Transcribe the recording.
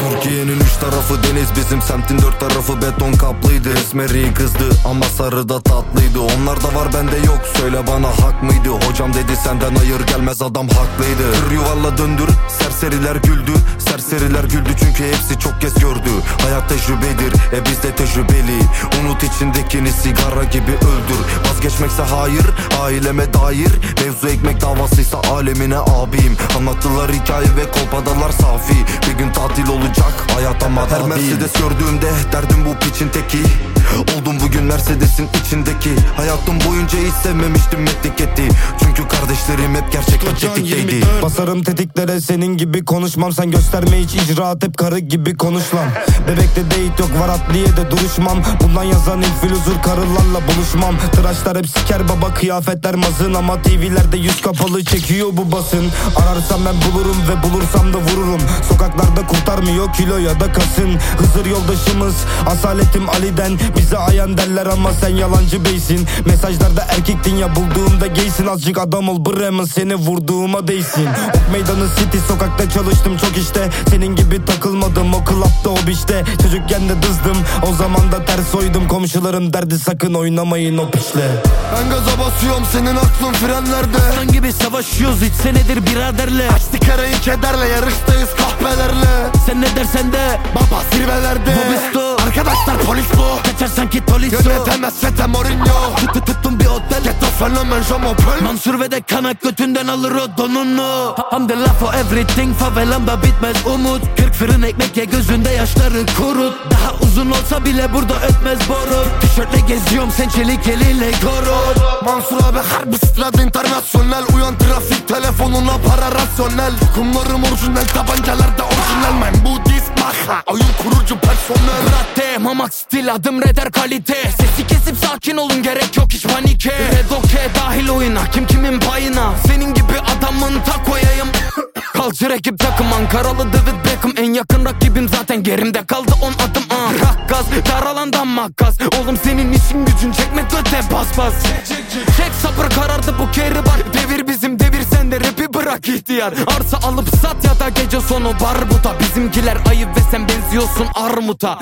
Türkiye'nin üç tarafı deniz bizim semtin dört tarafı beton kaplıydı. Esmeri kızdı ama sarı da tatlıydı. Onlar da var bende yok söyle bana mıydı Hocam dedi senden hayır gelmez. Adam haklıydı. Tır yuvarla döndür. Serseriler güldü. Serseriler güldü çünkü hepsi çok kez gördü. Hayat tecrübedir. E biz de tecrübeli Unut içindekini sigara gibi öldür. Vazgeçmekse hayır aileme dair. Mevzu ekmek davasıysa alemine abim. Anlattılar hikaye ve kolpadalar safi. Bir gün tatil olacak hayat ama Her Mercedes gördüğümde derdim bu piçin teki Oldum bugün Mercedes'in içindeki. Hayatım boyunca hiç sevmemiştim etiketi Çünkü kardeşlerim hep gerçekten tetikteydi. Basarım tetiklere senin gibi konuşmam. Sen gösterme hiç icraat hep karı gibi konuş lan Bebekte date yok var adliye de duruşmam. Bundan yazan influencer karılarla buluşmam. Tıraşlar hep siker baba kıyafetler mazın. Ama TV'lerde yüz kapalı çekiyor bu basın. Ararsam ben bulurum ve bulursam da vururum. Sokaklarda kurtarmıyor kilo ya da kasın. Hızır yoldaşımız asaletim Ali'den Bize ayan derler ama sen yalancı beysin. Mesajlarda erkektin ya bulduğumda gaysin Azıcık adam ol Bremen seni vurduğuma değsin. Ok meydanı city sokakta çalıştım çok işte. Senin gibi takılmadım o klapta o biçte Çocukken de dızdım o zaman da ters oydum. Komşularım derdi sakın oynamayın o piçle. Ben gaza basıyorum senin aklın frenlerde. Aslan gibi savaşıyoruz hiç senedir biraderle. Açtık arayı kederle yarıştayız kahvelerle Sen ne dersen de Baba zirvelerde. Bobisto. Arkadaşlar polis bu. Kaçar sanki Tolisso Yönetemez çete Mourinho. Tut tuttum bir otel. Ghetto fenomen Jomopel Mansur ve de kanak götünden alır o donunu. Love for everything favelamda bitmez umut. Kırk fırın ekmek ye gözünde yaşları kurut. Daha uzun olsa bile burada ötmez boru Tişörtle geziyorum sen çelik eliyle korut Mansur abi harbi strada internasyonel. Uyan trafik telefonuna para rasyonel. Kumlarım orijinal tabancalarda orijinal. Ben Budist maha. Oyun kurucu personel. Radde mamak stil adım reder kalite. Sesi kesip sakin olun gerek yok hiç panike. Red okey dahil oyuna kim kimin payına? Senin gibi adamın tak koyayım Culture ekip takım Ankaralı David Beckham. En yakın rakibim zaten gerimde kaldı on adım. Ah. Bırak gaz dar alandan makas. Oğlum senin işin gücün çekmek öte bas bas Çek sabır karardı bu keri var Devir bizim devir bırak ihtiyar. Arsa alıp sat ya da gece sonu barbuta. Bizimkiler ayıp ve sen benziyorsun armuta